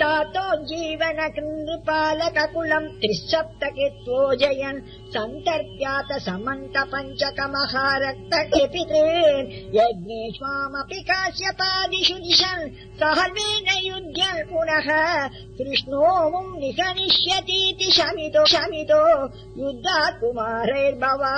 तातो जीवन कृपालककुलम् त्रिः जयन् सन्तर्प्यात समन्त पञ्चकमहारक्तकेपि यज्ञेष्वामपि काश्यपादिषु दिशन् सहर्वेण युध्य पुनः कृष्णो मुम् निगनिष्यतीति शमितो शमितो युद्धात् कुमारैर्भवा